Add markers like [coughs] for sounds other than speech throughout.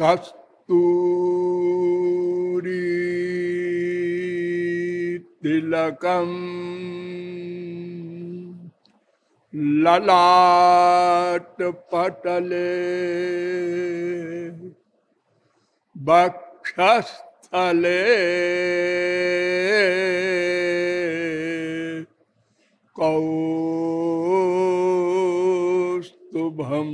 कस्तूरी तिलकम ललाट पटले बक्षस्थले कौस्तुभम्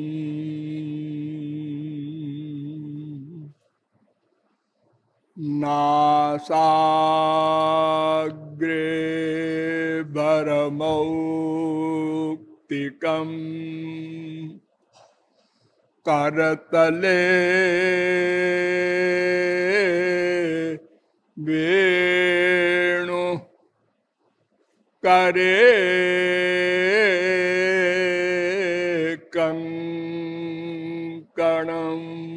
नासाग्रे भरमौक्तिकम्। करतले वेणु करे कंकणम्।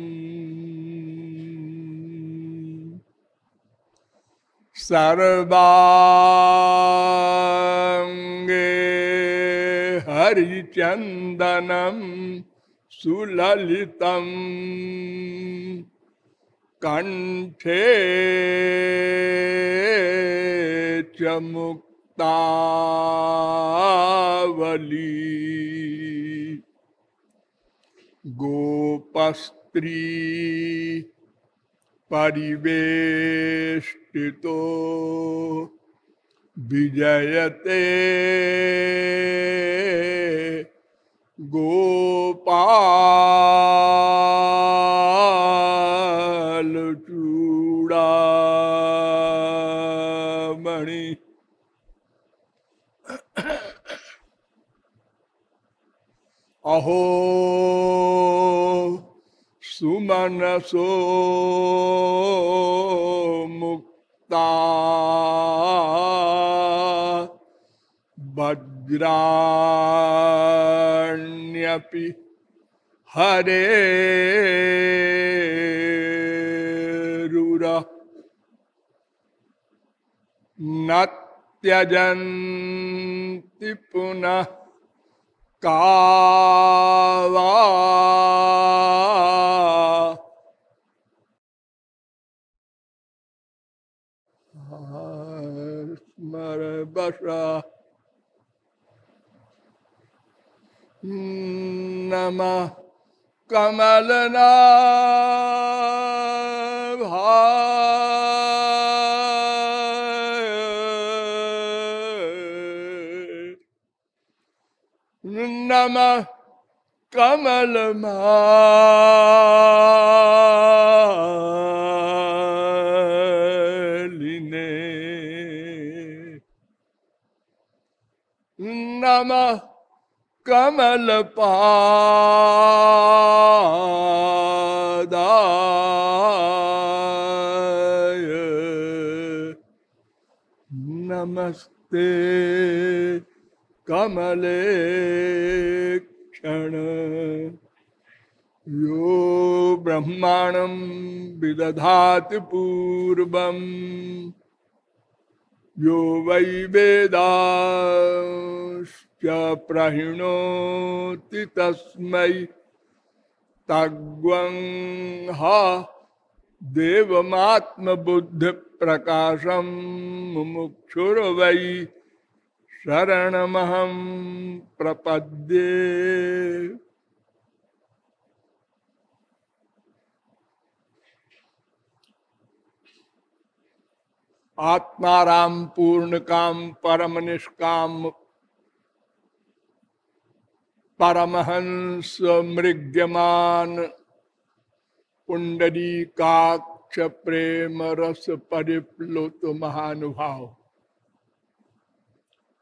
सर्वाङ्गे हरिचन्दनम् सुललितम् कंठे च मुक्तावली। गोपस्त्री परिवेष्टितो विजयते। गोपाल चूड़ामणि अहो। सुमनसो मुक्ता। वज्राण्यपि हरे रुरा। न त्यजन्ति पुनः कावा स्मर बसा नमः नमः कमल मालिने नमः कमल पादाय नमस्ते कमले क्षण। यो ब्रह्माणं विदधाति पूर्वम्। यो वै वेदाश्च प्रहिणोति तस्मै। तग्वं हा देवमात्मबुद्धिप्रकाशं मुमुक्षुर्वै। शरणमहं प्रपद्ये। आत्माराम पूर्ण काम परम निष्काम परमहंस मृग्यमान कुंडली काक्ष प्रेम रस परिप्लुत महानुभाव।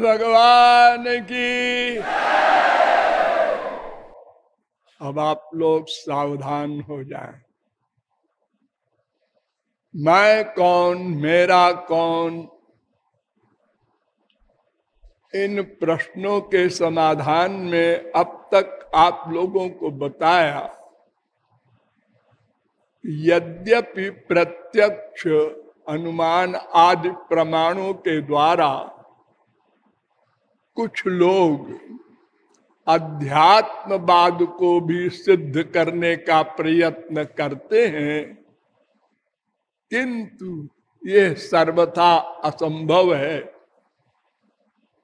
भगवान की अब आप लोग सावधान हो जाएँ। मैं कौन, मेरा कौन इन प्रश्नों के समाधान में अब तक आप लोगों को बताया, यद्यपि प्रत्यक्ष अनुमान आदि प्रमाणों के द्वारा कुछ लोग अध्यात्मवाद को भी सिद्ध करने का प्रयत्न करते हैं, किंतु ये सर्वथा असंभव है।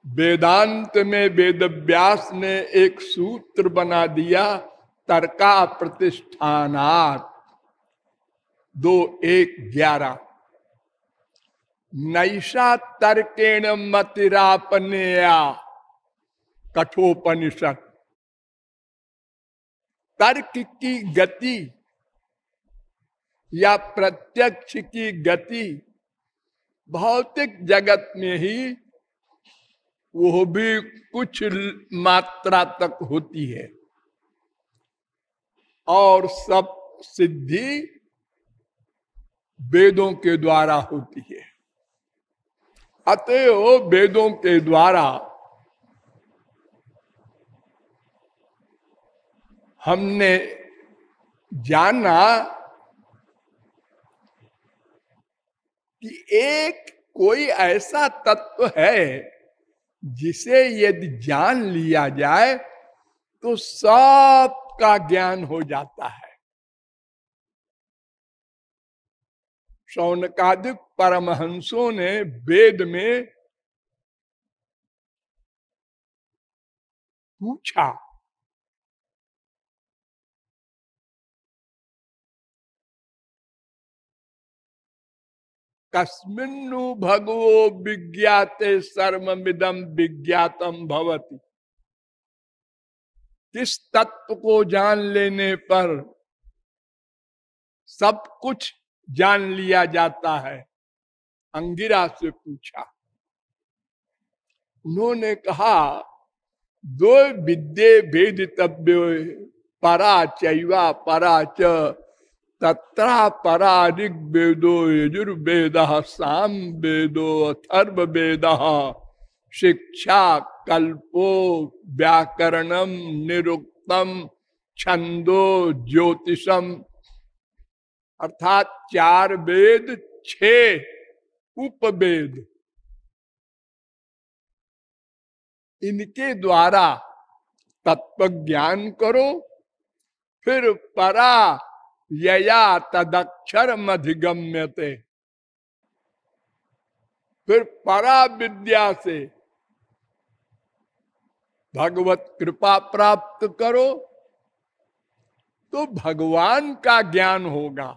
वेदांत में वेद व्यास ने एक सूत्र बना दिया, तर्का प्रतिष्ठानात। दो एक ग्यारह। नैषा तर्केण मतिरापनेया। कठोपनिषद। तर्क की गति या प्रत्यक्ष की गति भौतिक जगत में ही, वो भी कुछ मात्रा तक होती है। और सब सिद्धि वेदों के द्वारा होती है। अतएव वेदों के द्वारा हमने जाना कि एक कोई ऐसा तत्व है जिसे यदि जान लिया जाए तो सब का ज्ञान हो जाता है। सौनकादिक परमहंसों ने वेद में पूछा कस्मिन्नु भगवो विज्ञाते सर्वमिदम विज्ञातम भवती। किस तत्व को जान लेने पर सब कुछ जान लिया जाता है? अंगिरा से पूछा। उन्होंने कहा, दो विद्ये भेदितव्य परा चैवा परा परा ऋग्वेदो यजुर्वेद साम वेदो अथर्व वेद शिक्षा, कल्पो व्याकरणम निरुक्तम छंदो ज्योतिषम। अर्थात चार वेद, छ उपवेद। इनके द्वारा तत्व ज्ञान करो, फिर परा यया तदक्षर मधिगम्यते फिर परा विद्या से भगवत कृपा प्राप्त करो तो भगवान का ज्ञान होगा।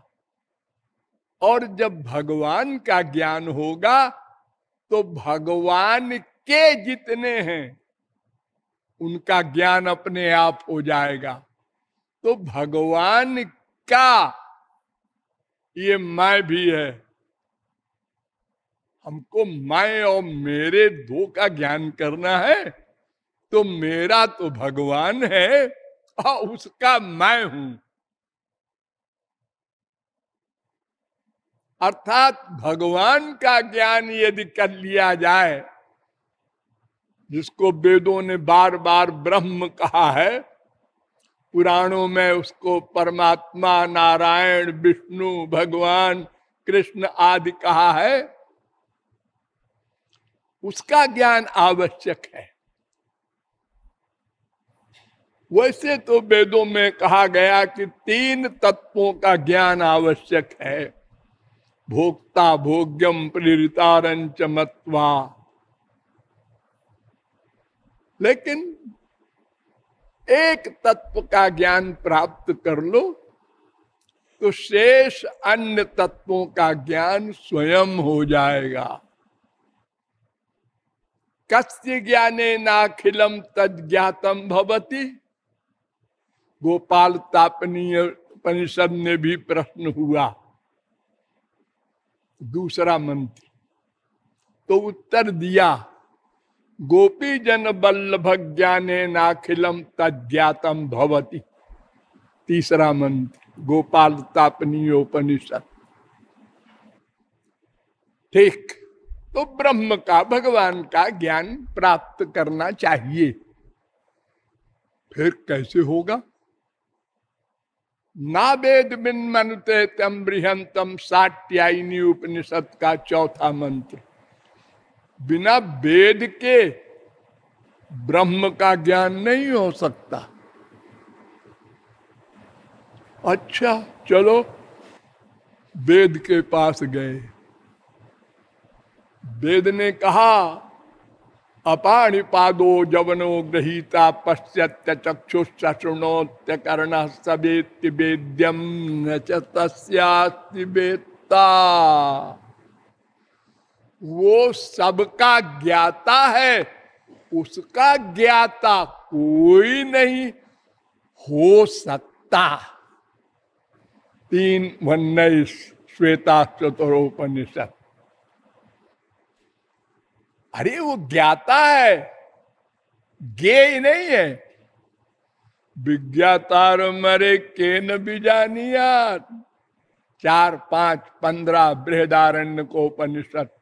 और जब भगवान का ज्ञान होगा तो भगवान के जितने हैं, उनका ज्ञान अपने आप हो जाएगा। तो भगवान का ये मैं भी है। हमको मैं और मेरे दो का ज्ञान करना है तो मेरा तो भगवान है और उसका मैं हूँ। अर्थात भगवान का ज्ञान यदि कर लिया जाए, जिसको वेदों ने बार बार ब्रह्म कहा है पुराणों में उसको परमात्मा, नारायण, विष्णु, भगवान, कृष्ण आदि कहा है। उसका ज्ञान आवश्यक है। वैसे तो वेदों में कहा गया कि तीन तत्वों का ज्ञान आवश्यक है। भोक्ता भोग्यम प्रेरितारंच मत्वा। लेकिन एक तत्व का ज्ञान प्राप्त कर लो तो शेष अन्य तत्वों का ज्ञान स्वयं हो जाएगा। कस्य ज्ञाने नाखिलम तज्ञातम भवती? गोपाल तापनीय परिषद ने भी प्रश्न हुआ। दूसरा मंत्र तो उत्तर दिया। गोपी जन बल्लभ ज्ञाने नाखिलम तज्ञातम भवती। तीसरा मंत्र, गोपाल तापनीयोपनिषद ठीक तो ब्रह्म का, भगवान का ज्ञान प्राप्त करना चाहिए। फिर कैसे होगा? ना वेद बिन मनुते तम बृहंतम साट्यायनी उपनिषद का चौथा मंत्र। बिना वेद के ब्रह्म का ज्ञान नहीं हो सकता। अच्छा चलो, वेद के पास गए। वेद ने कहा अपाणि पादो जवनो ग्रहीता पश्चात चक्षुषणोत्य कर्ण सवेत्य वेद्यम न वेत्ता। वो सबका ज्ञाता है। उसका ज्ञाता कोई नहीं हो सकता। तीन उन्नीस श्वेता चतुरोपनिषद अरे, वो ज्ञाता है। गे नहीं है। विज्ञातार मरे के न बीजानिया चार, पाँच, पंद्रह बृहदारण्य को उपनिषद।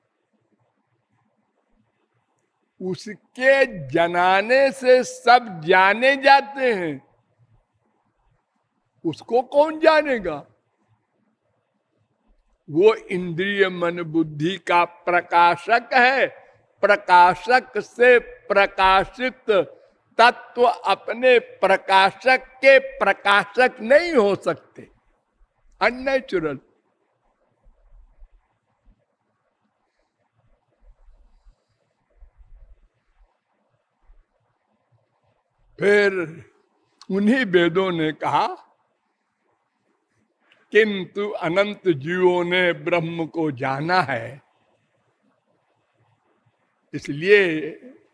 उसके जनाने से सब जाने जाते हैं। उसको कौन जानेगा? वो इंद्रिय मन बुद्धि का प्रकाशक है। प्रकाशक से प्रकाशित तत्व अपने प्रकाशक के प्रकाशक नहीं हो सकते। अननेचुरल फिर उन्हीं वेदों ने कहा, किंतु अनंत जीवों ने ब्रह्म को जाना है। इसलिए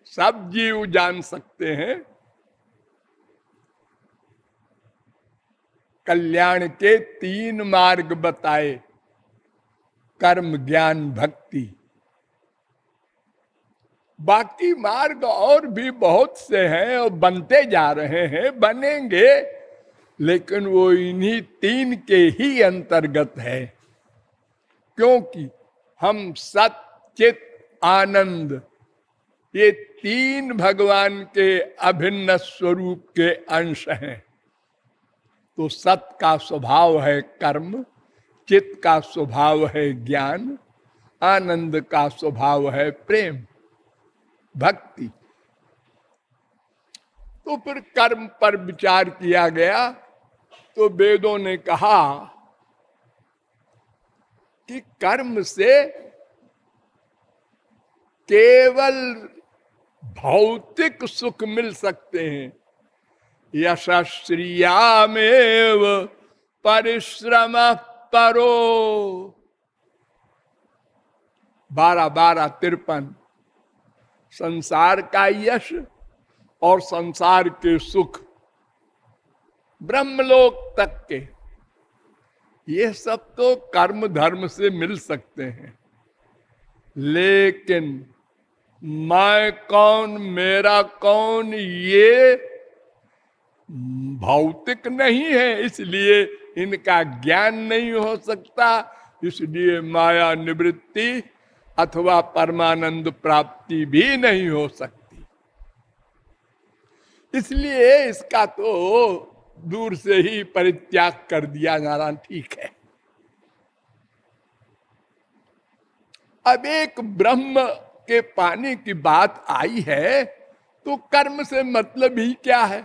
सब जीव जान सकते हैं। कल्याण के तीन मार्ग बताए, कर्म, ज्ञान, भक्ति। बाकी मार्ग और भी बहुत से हैं और बनते जा रहे हैं, बनेंगे, लेकिन वो इन्हीं तीन के ही अंतर्गत है। क्योंकि हम सचित आनंद, ये तीन भगवान के अभिन्न स्वरूप के अंश हैं। तो सत का स्वभाव है कर्म चित्त का स्वभाव है ज्ञान, आनंद का स्वभाव है प्रेम। भक्ति। तो फिर कर्म पर विचार किया गया तो वेदों ने कहा कि कर्म से केवल भौतिक सुख मिल सकते हैं। यशस्त्रियामेव परिश्रम परो बारह बारह तिरपन। संसार का यश और संसार के सुख। ब्रह्मलोक तक के। ये सब तो कर्म धर्म से मिल सकते हैं। लेकिन मैं कौन, मेरा कौन, ये भौतिक नहीं है, इसलिए इनका ज्ञान नहीं हो सकता। इसलिए माया निवृत्ति अथवा परमानंद प्राप्ति भी नहीं हो सकती। इसलिए इसका तो दूर से ही परित्याग कर दिया जाना ठीक है। अब एक ब्रह्म के पाने की बात आई है तो कर्म से मतलब ही क्या है?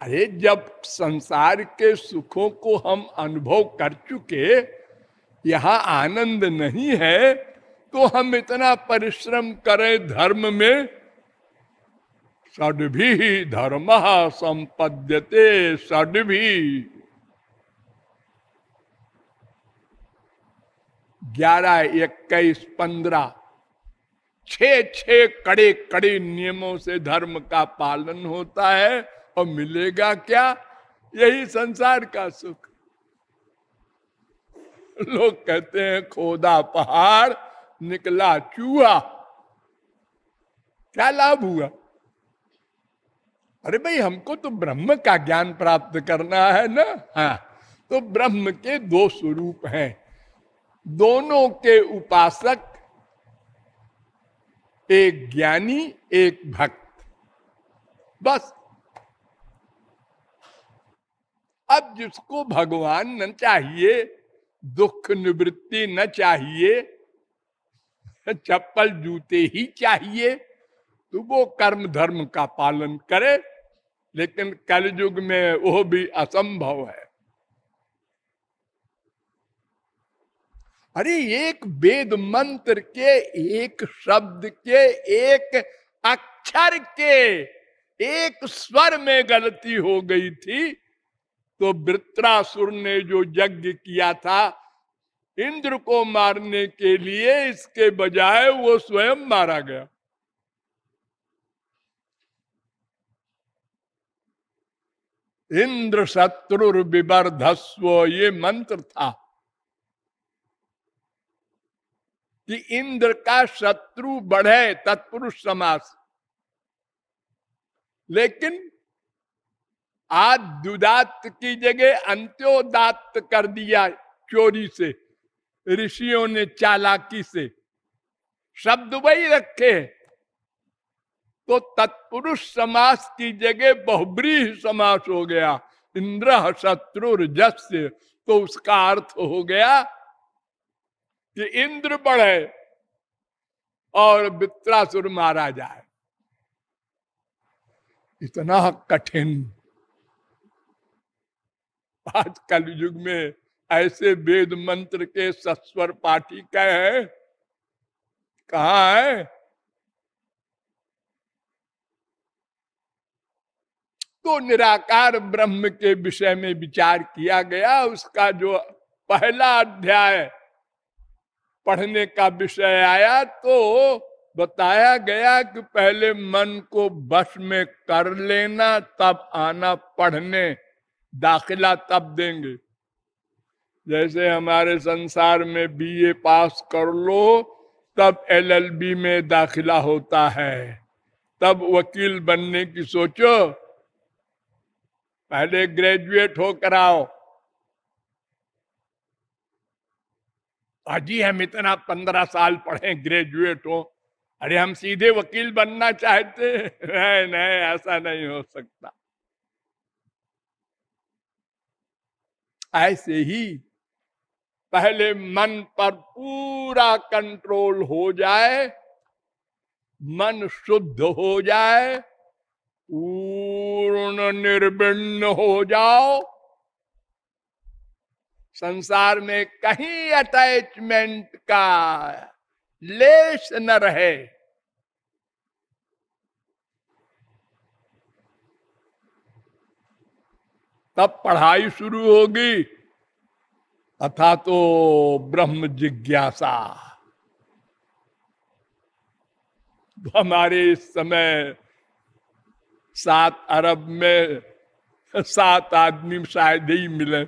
अरे, जब संसार के सुखों को हम अनुभव कर चुके, यहाँ आनंद नहीं है तो हम इतना परिश्रम करें धर्म में सड सडभी धर्म संपद्यते सडभी ग्यारह, इक्कीस, पंद्रह छ छ कड़े कड़े नियमों से धर्म का पालन होता है, और मिलेगा क्या? यही संसार का सुख। लोग कहते हैं, खोदा पहाड़ निकला चूहा क्या लाभ हुआ अरे भाई, हमको तो ब्रह्म का ज्ञान प्राप्त करना है ना? हाँ तो ब्रह्म के दो स्वरूप हैं। दोनों के उपासक, एक ज्ञानी, एक भक्त। बस। अब जिसको भगवान न चाहिए, दुख निवृत्ति न चाहिए [laughs] चप्पल जूते ही चाहिए। तो वो कर्म धर्म का पालन करे, लेकिन कलयुग में वो भी असंभव है। अरे, एक वेद मंत्र के, एक शब्द के, एक अक्षर के, एक स्वर में गलती हो गई थी तो वृत्रासुर ने जो यज्ञ किया था इंद्र को मारने के लिए इसके बजाय वो स्वयं मारा गया। इंद्र शत्रु विवर्धस्व, ये मंत्र था कि इंद्र का शत्रु बढ़े, तत्पुरुष समास। लेकिन आज दुदात की जगह अंत्योदात कर दिया चोरी से। ऋषियों ने चालाकी से शब्द वही रखे तो तत्पुरुष समास की जगह बहुब्रीह समास हो गया, इंद्र शत्रु जस्य तो उसका अर्थ हो गया कि इंद्र बढ़े और वित्रासुर मारा जाए। इतना कठिन। आज कल युग में ऐसे वेद मंत्र के सस्वर पाठी कहे कहा है? तो निराकार ब्रह्म के विषय में विचार किया गया। उसका जो पहला अध्याय पढ़ने का विषय आया तो बताया गया कि पहले मन को बस में कर लेना, तब आना, पढ़ने, दाखिला तब देंगे। जैसे हमारे संसार में बीए पास कर लो, तब एलएलबी में दाखिला होता है। तब वकील बनने की सोचो। पहले ग्रेजुएट होकर आओ। अजी, हम इतना पंद्रह साल पढ़े ग्रेजुएट हो। अरे, हम सीधे वकील बनना चाहते नहीं नहीं, ऐसा नहीं हो सकता। ऐसे ही पहले मन पर पूरा कंट्रोल हो जाए, मन शुद्ध हो जाए, पूर्ण निर्विण्ण हो जाओ। संसार में कहीं अटैचमेंट का लेस न रहे। तब पढ़ाई शुरू होगी। अथा तो ब्रह्म जिज्ञासा। हमारे इस समय सात अरब में सात आदमी शायद ही मिले।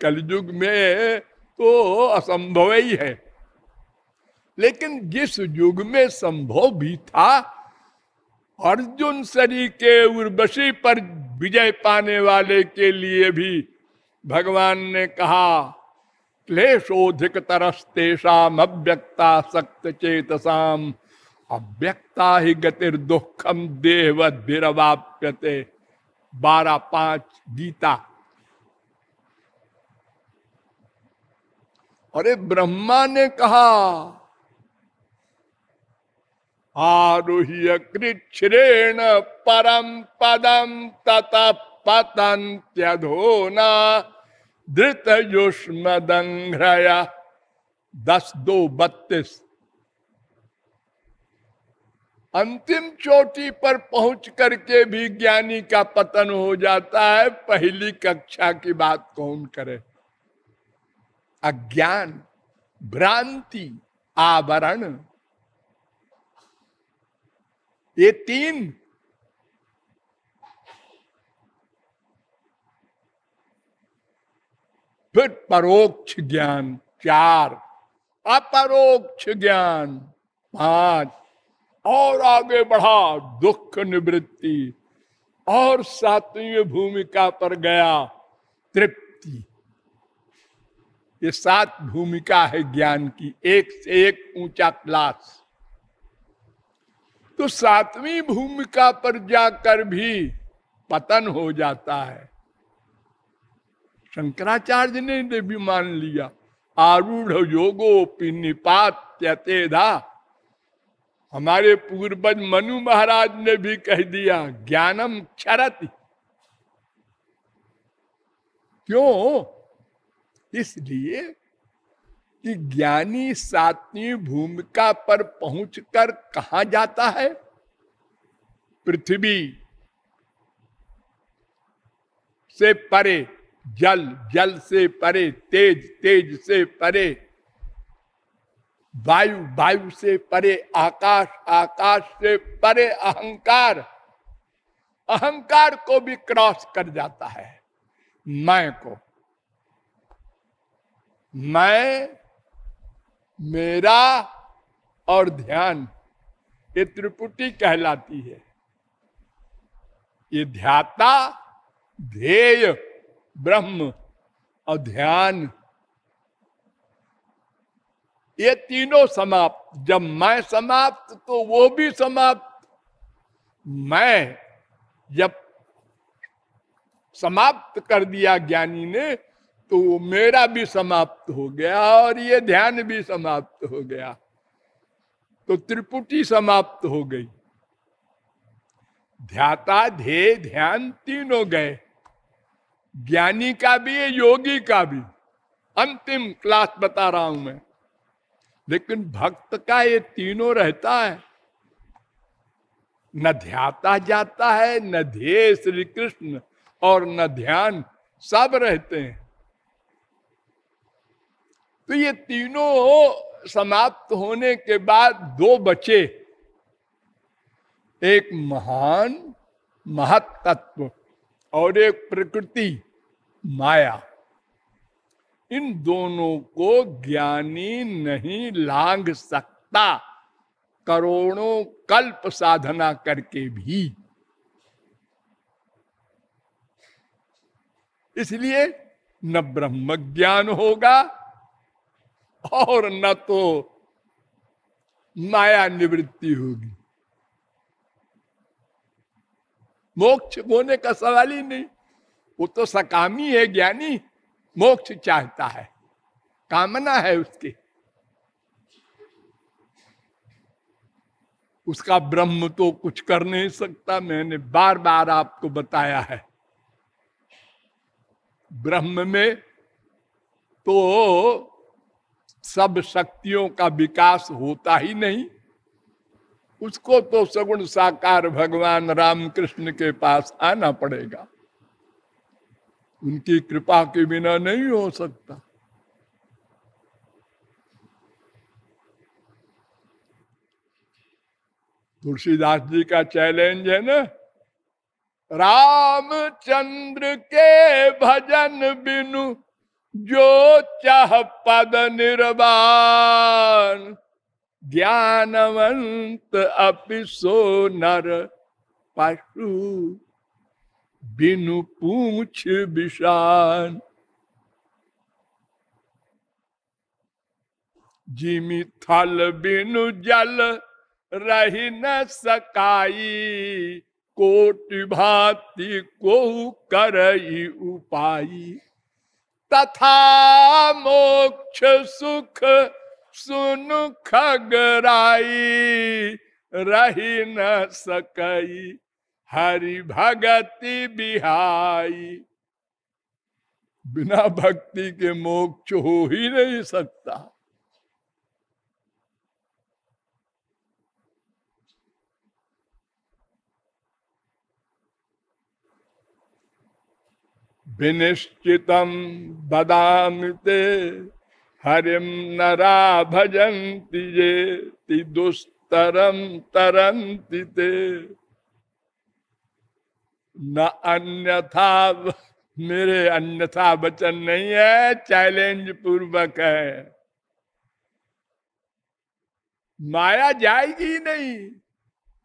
कलयुग में तो असंभव ही है। लेकिन जिस युग में संभव भी था, अर्जुन शरी के उर्वशी पर विजय पाने वाले के लिए भी भगवान ने कहा क्लेशोधिक तरस्तेषाम अव्यक्ता सक्त चेतसाम अव्यक्ता ही गतिर दुखम देहवद्भिरवाप्यते। बारह पाँच गीता। अरे ब्रह्मा ने कहा आरोह्य कृच्छ्रेण परम पदम तथा पतंत्यधोना धृत युष्म दस दो बत्तीस अंतिम चोटी पर पहुँच करके भी ज्ञानी का पतन हो जाता है। पहली कक्षा की बात कौन करे? अज्ञान, भ्रांति, आवरण। ये तीन फिर परोक्ष ज्ञान चार, अपरोक्ष ज्ञान पाँच, और आगे बढ़ा दुख निवृत्ति, और सातवीं भूमिका पर गया तृप्ति। ये सात भूमिका है ज्ञान की, एक से एक ऊँचा क्लास। तो सातवीं भूमिका पर जाकर भी पतन हो जाता है। शंकराचार्य ने भी मान लिया। आरूढ़ योगो पिनिपात त्यतेधा हमारे पूर्वज मनु महाराज ने भी कह दिया, ज्ञानम क्षरत। क्यों? इसलिए कि ज्ञानी सातवीं भूमिका पर पहुंचकर कहा जाता है? पृथ्वी से परे जल जल से परे, तेज तेज से परे, वायु वायु से परे, आकाश आकाश से परे, अहंकार। अहंकार को भी क्रॉस कर जाता है, मैं को। मैं, मेरा और ध्यान, ये त्रिपुटी कहलाती है। ये ध्याता, ध्येय। ब्रह्म और ध्यान ये तीनों समाप्त। जब मैं समाप्त तो वो भी समाप्त। मैं जब समाप्त कर दिया ज्ञानी ने तो वो मेरा भी समाप्त हो गया और ये ध्यान भी समाप्त हो गया। तो त्रिपुटी समाप्त हो गई। ध्याता ध्येय ध्यान तीनों गए। ज्ञानी का भी है, योगी का भी। अंतिम क्लास बता रहा हूँ मैं। लेकिन भक्त का ये तीनों रहता है। न ध्याता जाता है, न ध्येय श्री कृष्ण और न ध्यान, सब रहते हैं। तो ये तीनों समाप्त होने के बाद दो बचे। एक महान महत तत्व और एक प्रकृति। माया। इन दोनों को ज्ञानी नहीं लांग सकता। करोड़ों कल्प साधना करके भी। इसलिए न ब्रह्म ज्ञान होगा और न तो माया निवृत्ति होगी। मोक्ष होने का सवाल ही नहीं। वो तो सकामी है ज्ञानी, मोक्ष चाहता है। कामना है उसकी। उसका ब्रह्म तो कुछ कर नहीं सकता, मैंने बार बार आपको बताया है। ब्रह्म में तो सब शक्तियों का विकास होता ही नहीं। उसको तो सगुण साकार भगवान रामकृष्ण के पास आना पड़ेगा। उनकी कृपा के बिना नहीं हो सकता। तुलसीदास जी का चैलेंज है ना, रामचंद्र के भजन बिनु जो चाह पद निर्वाण। ज्ञानवंत अपि सो नर पशु बिनु पूछ विषान जिमी थल बिनु जल रही न सकाई, कोटि भांति को कर उपाई। तथा मोक्ष सुख सुन खगराई, रही न सकई। हरि भगति बिहाई। बिना भक्ति के मोक्ष हो ही नहीं सकता। विनिश्चितम बदामते हरिम नरा भजंती ये दुस्तरम तरंती ते। न अन्यथा मेरे अन्यथा वचन नहीं है चैलेंज पूर्वक है। माया जाएगी नहीं।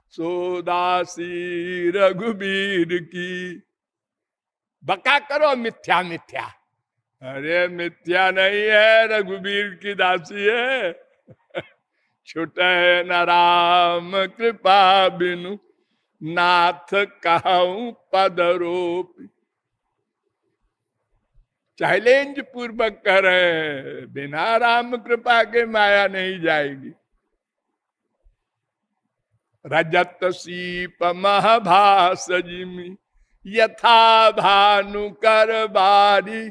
सोदासी रघुबीर की। बका करो मिथ्या मिथ्या। अरे मिथ्या नहीं है, रघुबीर की दासी है। [laughs] छुटे न राम, कृपा बिनु। नाथ कहूँ पदरोप चैलेंज पूर्वक कर, बिना राम कृपा के माया नहीं जाएगी। रजत सीप महाभास जिमी, यथा भानु कर बारी।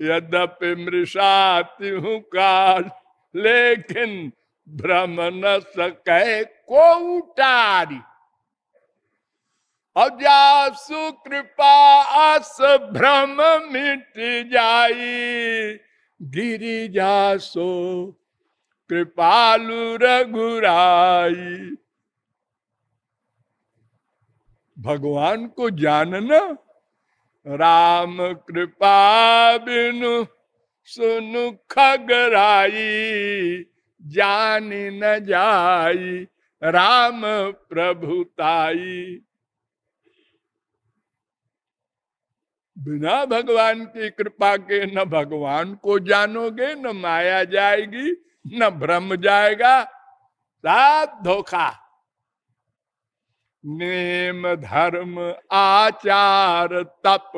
यद्यपि मृषाति हूँ काल, लेकिन भ्रम न सके को उटारी अजासु कृपा अस भ्रम मिट जाई। गिरी जासो कृपालु रघुराई। भगवान को जानना, राम कृपा बिनु सुनु खगराई। जान न जाई, राम प्रभुताई बिना भगवान की कृपा के न भगवान को जानोगे, न माया जाएगी, न भ्रम जाएगा। सात धोखा। नेम, धर्म, आचार, तप,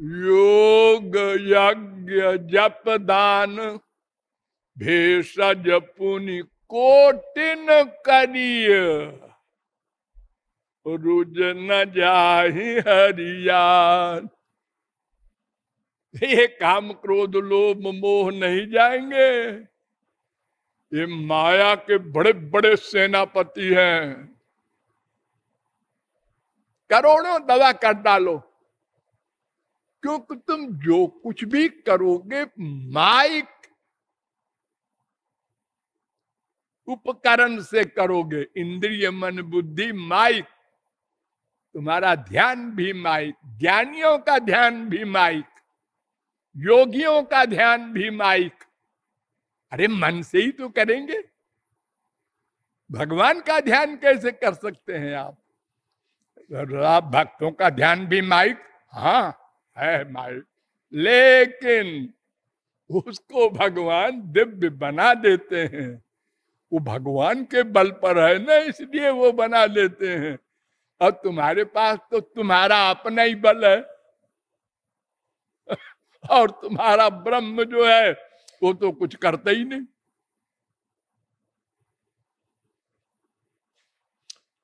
योग, यज्ञ, जप, दान भेषज पुनि कोटिन करिय। रुज न जाहि हरियान। ये काम क्रोध लोभ मोह नहीं जाएँगे। ये माया के बड़े बड़े सेनापति हैं। करोड़ों दवा कर डालो। क्योंकि तुम जो कुछ भी करोगे माइक उपकरण से करोगे, इंद्रिय मन बुद्धि माइक तुम्हारा ध्यान भी माइक ज्ञानियों का ध्यान भी माइक योगियों का ध्यान भी माइक अरे, मन से ही तो करेंगे। भगवान का ध्यान कैसे कर सकते हैं आप? भक्तों का ध्यान भी माइक हाँ है माइक लेकिन उसको भगवान दिव्य बना देते हैं। वो भगवान के बल पर है ना, इसलिए वो बना देते हैं। और तुम्हारे पास तो तुम्हारा अपना ही बल है। [laughs] और तुम्हारा ब्रह्म जो है, वो तो कुछ करता ही नहीं।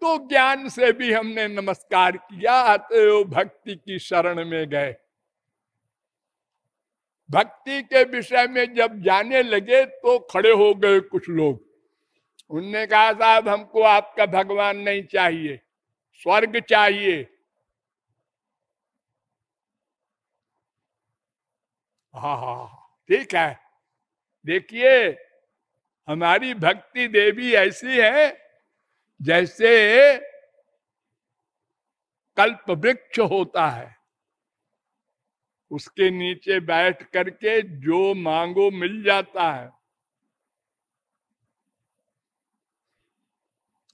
तो ज्ञान से भी हमने नमस्कार किया तो भक्ति की शरण में गए। भक्ति के विषय में जब जाने लगे तो खड़े हो गए कुछ लोग। उनने कहा, साहब, हमको आपका भगवान नहीं चाहिए, स्वर्ग चाहिए। हा हा ठीक है। देखिए, हमारी भक्ति देवी ऐसी है, जैसे कल्प वृक्ष होता है। उसके नीचे बैठ करके जो मांगो मिल जाता है।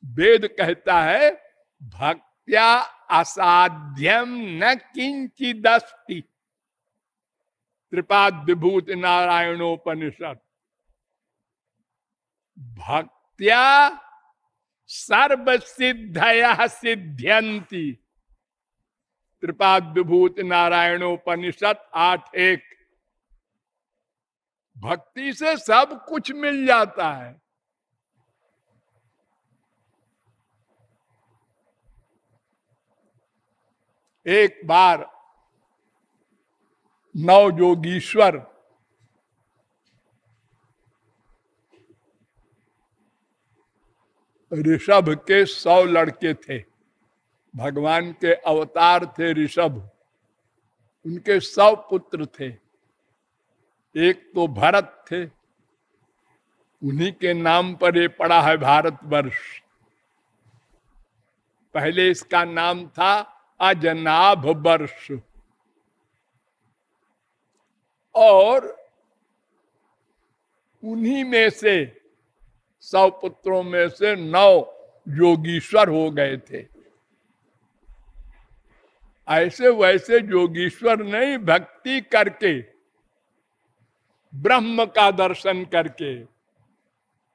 वेद कहता है, भक्त्या असाध्यम न किंचिदस्ति त्रिपाद विभूत नारायणोपनिषद। भक्त्या सर्व सिद्धया सिद्ध्यंती त्रिपाद विभूत नारायणोपनिषद आठ एक। भक्ति से सब कुछ मिल जाता है। एक बार नव जोगीश्वर ऋषभ के सौ लड़के थे। भगवान के अवतार थे ऋषभ। उनके सौ पुत्र थे। एक तो भरत थे। उन्हीं के नाम पर ये पड़ा है भारतवर्ष। पहले इसका नाम था अजनाभ वर्ष। और उन्हीं में से, सौ पुत्रों में से नौ योगीश्वर हो गए थे। ऐसे वैसे योगीश्वर नहीं, भक्ति करके, ब्रह्म का दर्शन करके,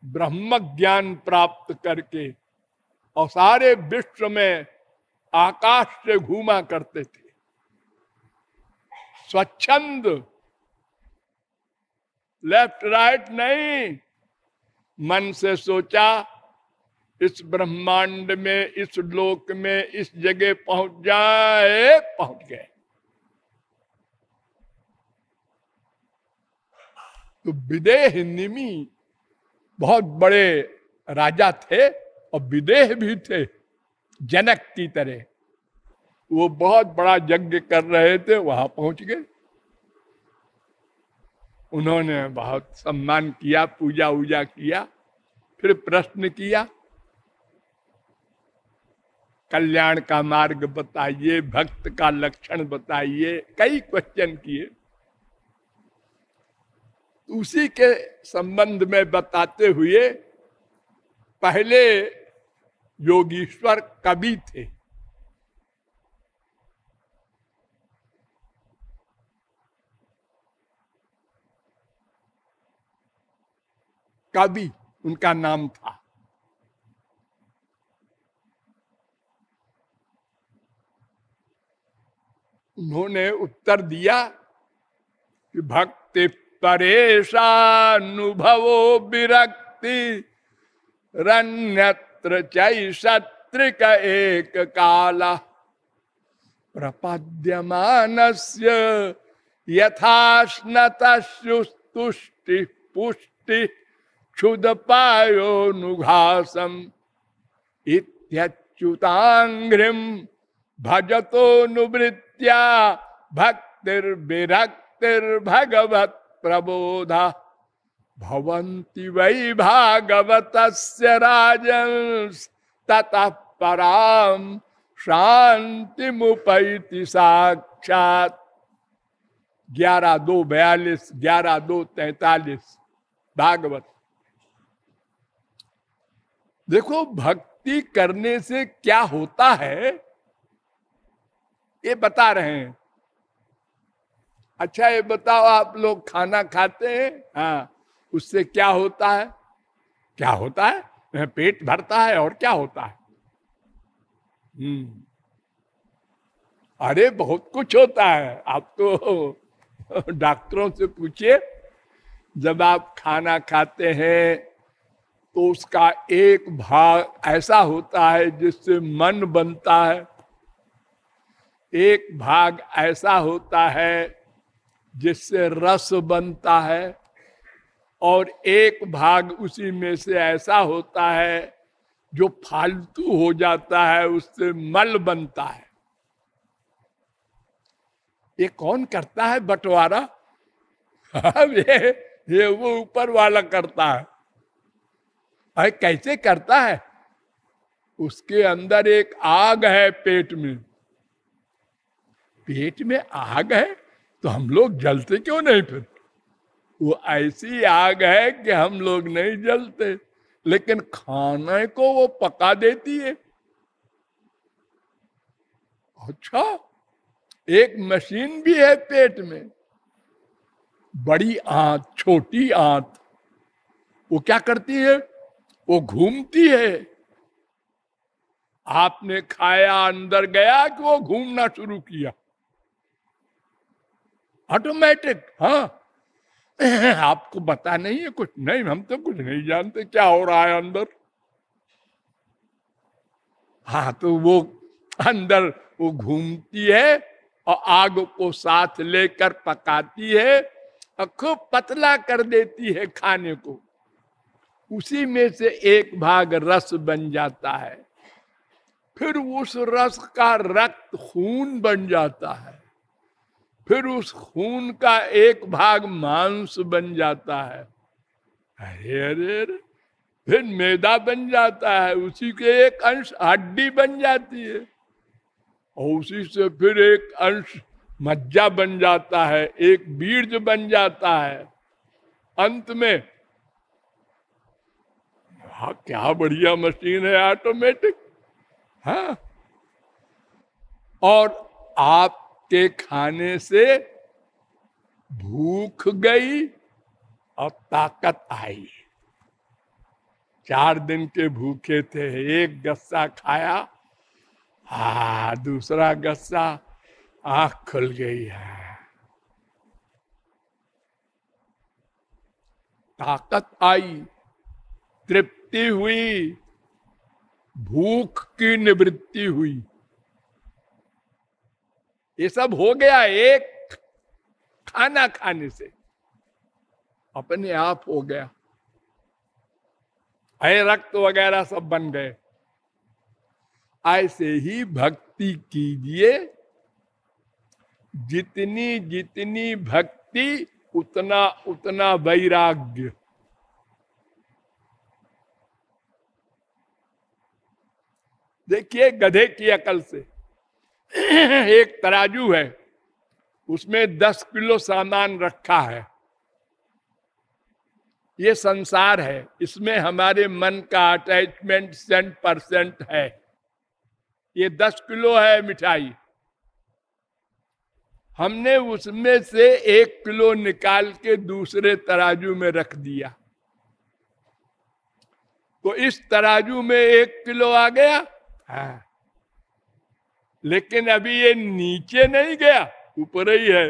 ब्रह्म ज्ञान प्राप्त करके, और सारे विश्व में आकाश से घूमा करते थे। स्वच्छंद। लेफ़्ट राइट नहीं। मन से सोचा, इस ब्रह्मांड में, इस लोक में, इस जगह पहुँच जाए, पहुँच गए। तो विदेह निमी बहुत बड़े राजा थे और विदेह भी थे। जनक की तरह। वो बहुत बड़ा यज्ञ कर रहे थे, वहाँ पहुँच गए। उन्होंने बहुत सम्मान किया, पूजा उजा किया, फिर प्रश्न किया, कल्याण का मार्ग बताइए, भक्त का लक्षण बताइए, कई क्वेश्चन किए। उसी के संबंध में बताते हुए, पहले योगीश्वर कवि थे। कवि उनका नाम था। उन्होंने उत्तर दिया कि भक्ति परेशानुभवो विरक्ति रण्यत्र चैषत्रिक एक काला प्रपद्यमान यथाश्नतुष्टि पुष्टि क्षुद पायोनुघासम इत्युतांग्रिम भजतो नुवृत्या भक्तिर्विरक्तिर्भगवत प्रबोधा भवंती वै भागवत राजन ततः पराम शांति साक्षात। ग्यारह दो बयालीस, ग्यारह दो तैतालीस, भागवत। देखो, भक्ति करने से क्या होता है, ये बता रहे हैं। अच्छा ये बताओ, आप लोग खाना खाते हैं? हाँ। उससे क्या होता है? क्या होता है? पेट भरता है और क्या होता है? हम्म। अरे, बहुत कुछ होता है। आप तो [laughs] डॉक्टरों से पूछिए। जब आप खाना खाते हैं तो उसका एक भाग ऐसा होता है जिससे मन बनता है। एक भाग ऐसा होता है जिससे रस बनता है। और एक भाग उसी में से ऐसा होता है, जो फालतू हो जाता है, उससे मल बनता है। ये कौन करता है बंटवारा? [laughs] ये ये वो ऊपर वाला करता है। अरे कैसे करता है? उसके अंदर एक आग है पेट में। पेट में आग है? तो हम लोग जलते क्यों नहीं फिर? वो ऐसी आग है कि हम लोग नहीं जलते, लेकिन खाने को वो पका देती है। अच्छा एक मशीन भी है पेट में, बड़ी आंत, छोटी आंत, वो क्या करती है? वो घूमती है। आपने खाया, अंदर गया कि वो घूमना शुरू किया? ऑटोमेटिक हाँ। [laughs] आपको पता नहीं है, कुछ नहीं, हम तो कुछ नहीं जानते क्या हो रहा है अंदर। हाँ तो वो अंदर वो घूमती है और आग को साथ लेकर पकाती है और खूब पतला कर देती है खाने को। उसी में से एक भाग रस बन जाता है। फिर उस रस का रक्त खून बन जाता है। फिर उस खून का एक भाग मांस बन जाता है। अरे अरे अरे, फिर मैदा बन जाता है, उसी के एक अंश हड्डी बन जाती है और उसी से फिर एक अंश मज्जा बन जाता है, एक बीर्ज बन जाता है। अंत में हाँ क्या बढ़िया मशीन है ऑटोमेटिक हाँ? और आपके खाने से भूख गई और ताकत आई। चार दिन के भूखे थे, एक गस्सा खाया, हा, दूसरा गस्सा, आँख खुल गई है। ताकत आई, तृप्ति हुई, भूख की निवृत्ति हुई। ये सब हो गया एक खाना खाने से। अपने आप हो गया। है रक्त वगैरह सब बन गए। ऐसे ही भक्ति कीजिए। जितनी जितनी भक्ति, उतना उतना वैराग्य। देखिए गधे की अकल से। [coughs] एक तराजू है। उसमें दस किलो सामान रखा है। ये संसार है। इसमें हमारे मन का अटैचमेंट सेंट परसेंट है। ये दस किलो है मिठाई। हमने उसमें से एक किलो निकाल के दूसरे तराजू में रख दिया। तो इस तराजू में एक किलो आ गया? हाँ। लेकिन अभी ये नीचे नहीं गया, ऊपर ही है,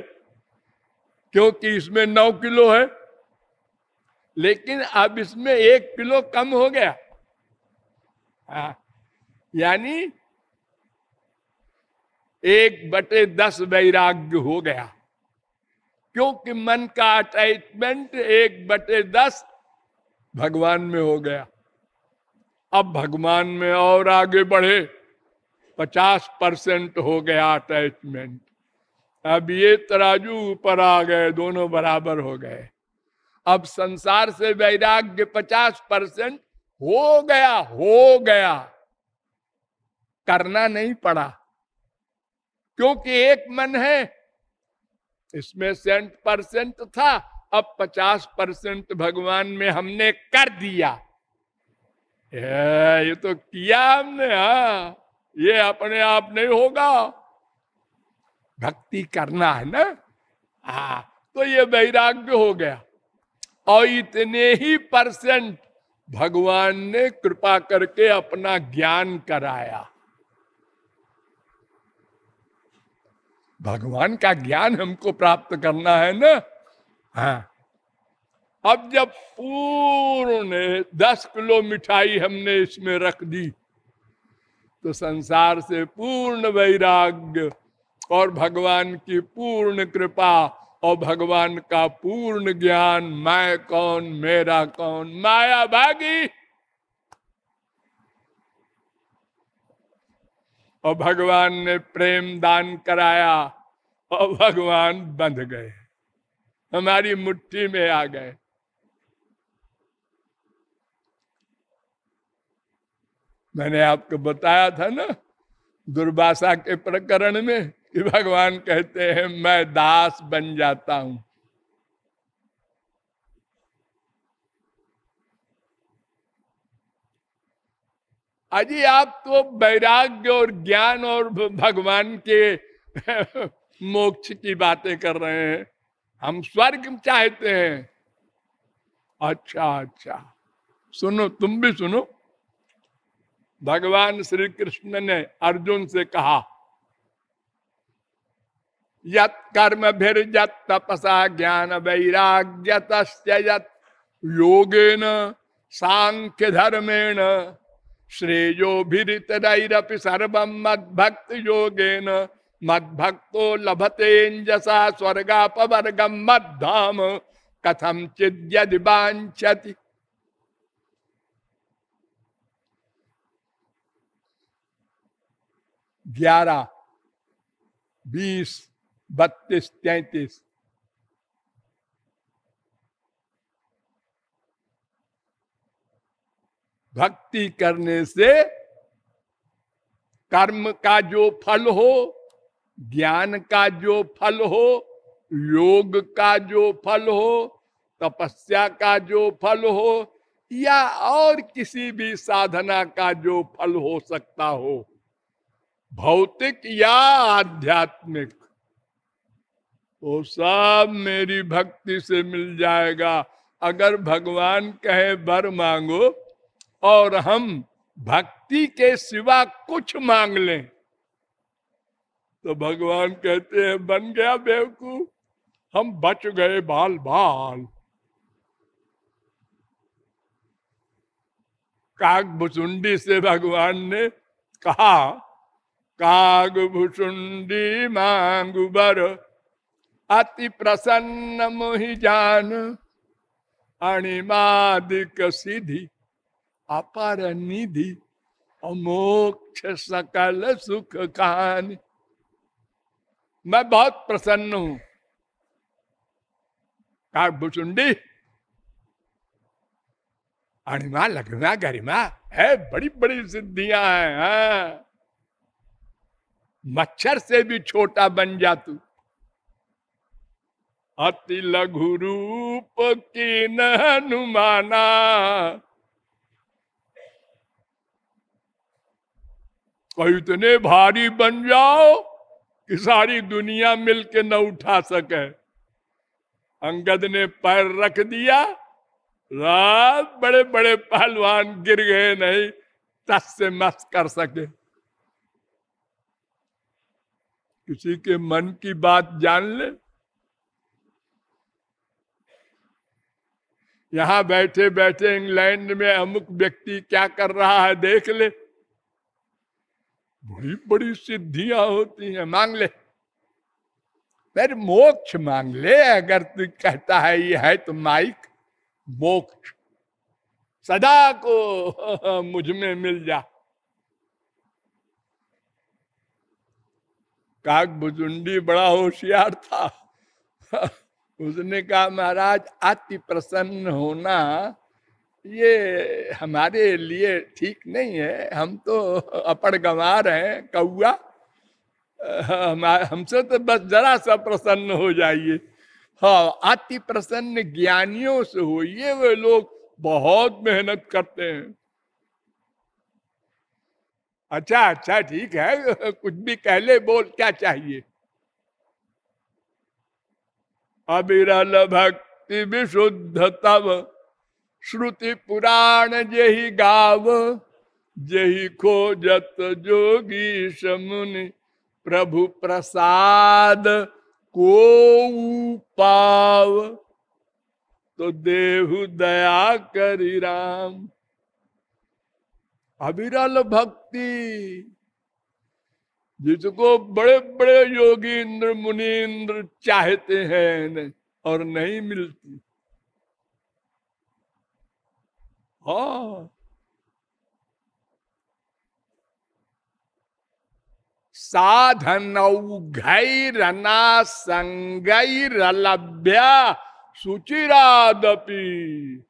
क्योंकि इसमें नौ किलो है। लेकिन अब इसमें एक किलो कम हो गया। हाँ यानी एक बटे दस वैराग्य हो गया, क्योंकि मन का अटैचमेंट एक बटे दस भगवान में हो गया। अब भगवान में और आगे बढ़े। पचास परसेंट हो गया अटैचमेंट अब ये तराजू ऊपर आ गए, दोनों बराबर हो गए। अब संसार से वैराग्य पचास परसेंट हो गया हो गया। करना नहीं पड़ा, क्योंकि एक मन है। इसमें सेंट परसेंट था, अब पचास परसेंट भगवान में हमने कर दिया। ये तो किया हमने, हा। ये अपने आप नहीं होगा। भक्ति करना है ना? हा तो ये वैराग्य हो गया। और इतने ही परसेंट भगवान ने कृपा करके अपना ज्ञान कराया। भगवान का ज्ञान हमको प्राप्त करना है ना? हाँ। अब जब पूर्ण दस किलो मिठाई हमने इसमें रख दी तो संसार से पूर्ण वैराग्य और भगवान की पूर्ण कृपा और भगवान का पूर्ण ज्ञान, मैं कौन, मेरा कौन? माया भागी। और भगवान ने प्रेम दान कराया और भगवान बंध गए। हमारी मुट्ठी में आ गए। मैंने आपको बताया था ना, दुर्भाषा के प्रकरण में कि भगवान कहते हैं, मैं दास बन जाता हूँ। अजी, आप तो वैराग्य और ज्ञान और भगवान के [laughs] मोक्ष की बातें कर रहे हैं। हम स्वर्ग चाहते हैं। अच्छा अच्छा। सुनो, तुम भी सुनो। भगवान श्री कृष्ण ने अर्जुन से कहा, यत कर्म भीर तपसा ज्ञान वैराग्य तस्त योगेन सांख्य धर्मेण श्रेयो भीतरपि सर्व मद भक्त योगेन मद भक्तो लभते स्वर्गापवर्गम मद धाम कथम चिद्यदि बांछति ग्यारह, बीस, बत्तीस, तैतीस। भक्ति करने से कर्म का जो फल हो, ज्ञान का जो फल हो, योग का जो फल हो, तपस्या का जो फल हो, या और किसी भी साधना का जो फल हो सकता हो भौतिक या आध्यात्मिक? वो सब मेरी भक्ति से मिल जाएगा। अगर भगवान कहे बर मांगो और हम भक्ति के सिवा कुछ मांग लें। तो भगवान कहते हैं, बन गया बेवकूफ़। हम बच गए बाल बाल। काग भुसुंडी से भगवान ने कहा काग भुसुंडी मांग बर अति प्रसन्न मोहि जान अणिमादिक सिद्धि, अपार निधि, अमोक्ष सकल सुख कहानी। मैं बहुत प्रसन्न हूँ। काग भुसुंडी अणिमा, लगना, गरिमा, है बड़ी बड़ी सिद्धियाँ हैं हाँ। मच्छर से भी छोटा बन जा तू। अति लघु रूप की नुमाना कोई इतने भारी बन जाओ कि सारी दुनिया मिलके न उठा सके। अंगद ने पैर रख दिया। रात बड़े बड़े पहलवान गिर गए नहीं, तस से मस्त कर सके। किसी के मन की बात जान ले। यहाँ बैठे बैठे इंग्लैंड में अमुक व्यक्ति क्या कर रहा है देख ले। बड़ी बड़ी सिद्धियाँ होती हैं, मांग ले। फिर मोक्ष मांग ले, अगर तू कहता है ये है तो माइक, मोक्ष। सदा को [laughs] मुझमें मिल जा। काक बुजुंडी बड़ा होशियार था। [laughs] उसने कहा, महाराज, अति प्रसन्न होना, ये हमारे लिए ठीक नहीं है। हम तो अपड़ गंवार हैं कौआ हमसे तो बस जरा सा प्रसन्न हो जाइए। हाँ अति प्रसन्न ज्ञानियों से हो ये वे लोग बहुत मेहनत करते हैं। अच्छा अच्छा ठीक है। [laughs] कुछ भी कह ले, बोल, क्या चाहिए? अबिरल भक्ति विशुद्ध तब श्रुति पुराण जही गाव, जही खोजत जोगी समुनि प्रभु प्रसाद को पाव। तो देहु दया करी राम। अविरल भक्ति। जिसको बड़े बड़े योगी इंद्र मुनि इंद्र चाहते हैं और नहीं मिलती। हाँ। साधनौघैरना संगैरलभ्य सुचिरादपि।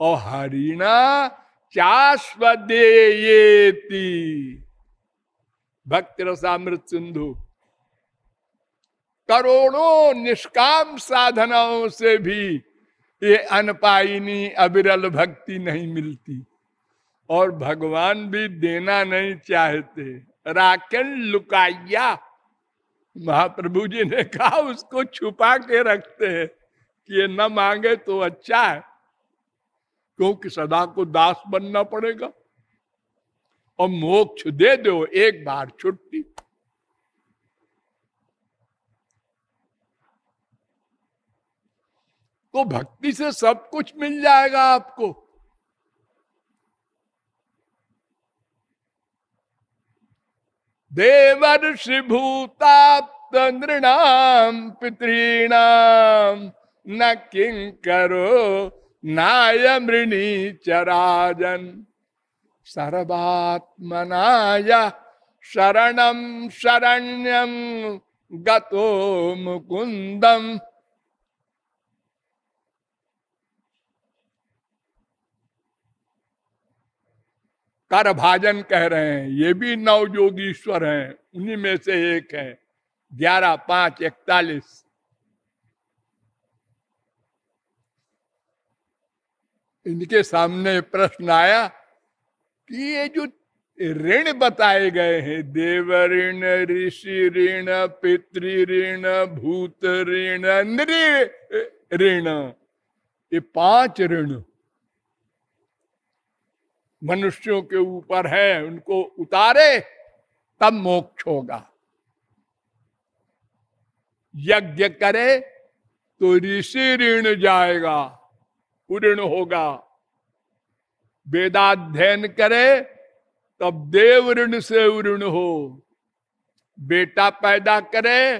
और हरिणा चास्वदेयेति भक्ति रसामृत सिंधु करोड़ों निष्काम साधनाओं से भी ये अनपाइनी अविरल भक्ति नहीं मिलती। और भगवान भी देना नहीं चाहते। राकेल लुकाइया। महाप्रभु जी ने कहा, उसको छुपा के रखते हैं कि ये न मांगे तो अच्छा है। क्योंकि सदा को दास बनना पड़ेगा। और मोक्ष दे दो, एक बार छुट्टी। तो भक्ति से सब कुछ मिल जाएगा आपको। देवर्षि भूताप्त नृणाम पितृणाम न किं करो नाय मृणी चराजन। सर्वात्मनाय शरणम शरण्यम गतो मुकुंदम कर भाजन कह रहे हैं, ये भी नव योगीश्वर हैं, उन्हीं में से एक है। ग्यारह, पाँच, इकतालीस। इनके सामने प्रश्न आया कि ये जो ऋण बताए गए हैं, देव ऋण, ऋषि ऋण, पितृ ऋण, भूत ऋण ऋण, ये पाँच ऋण मनुष्यों के ऊपर है, उनको उतारे तब मोक्ष होगा। यज्ञ करे तो ऋषि ऋण जाएगा। ऋण होगा। वेदाध्ययन करे, तब देव ऋण से ऋण हो। बेटा पैदा करे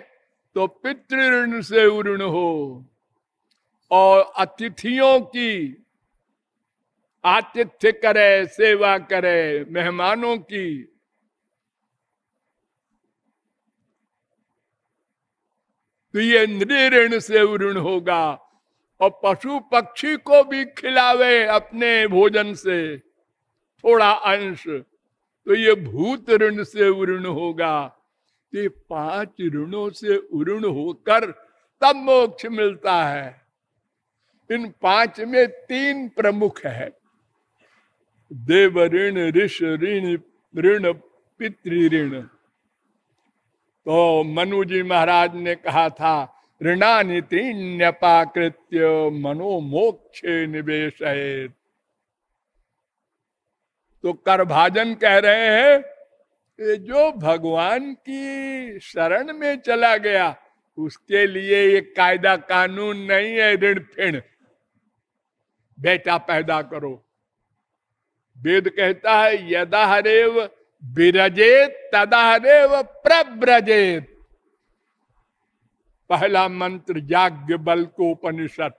तो पितृ ऋण से ऋण हो। और अतिथियों की आतिथ्य करे, सेवा करे, मेहमानों की। तो ये ऋण से ऋण होगा। और पशु पक्षी को भी खिलावे अपने भोजन से। थोड़ा अंश तो ये भूत ऋण से ऋण होगा। ये पाँच ऋणों से ऋण होकर तब मोक्ष मिलता है। इन पाँच में तीन प्रमुख है। देव ऋण, ऋष ऋण ऋण, पितृ ऋण। तो मनु जी महाराज ने कहा था ऋणानि तीन्यपाकृत्य मनोमोक्ष निवेश तो करभाजन कह रहे हैं जो भगवान की शरण में चला गया, उसके लिए ये कायदा कानून नहीं है ऋण फिण। बेटा पैदा करो। वेद कहता है, यदा हरेव विरजेत, तदा हरेव प्रव्रजेत। पहला मंत्र जाग्ञ बल को उपनिषद,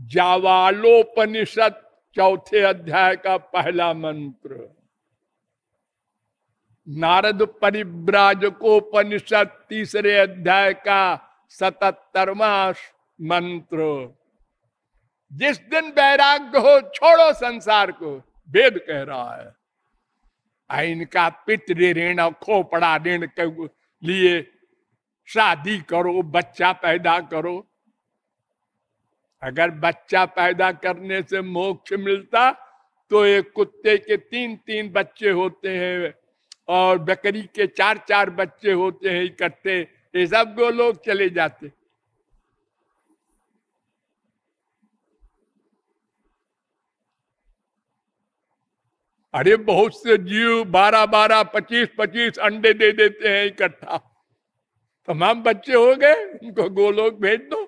जावालोपनिषद चौथे अध्याय का पहला मंत्र। नारद परिव्राजकोपनिषद तीसरे अध्याय का सतहत्तरवा मंत्र। जिस दिन वैराग्य हो, छोड़ो संसार को, वेद कह रहा है। इनका पितृ ऋण, खोपड़ा ऋण के लिए शादी करो, बच्चा पैदा करो। अगर बच्चा पैदा करने से मोक्ष मिलता तो एक कुत्ते के तीन तीन बच्चे होते हैं और बकरी के चार चार बच्चे होते हैं इकट्ठे। ये सब वो लोग चले जाते। अरे बहुत से जीव बारह बारह, पच्चीस पच्चीस अंडे दे देते हैं इकट्ठा। तमाम बच्चे हो गए, उनको गोलोक भेज दो।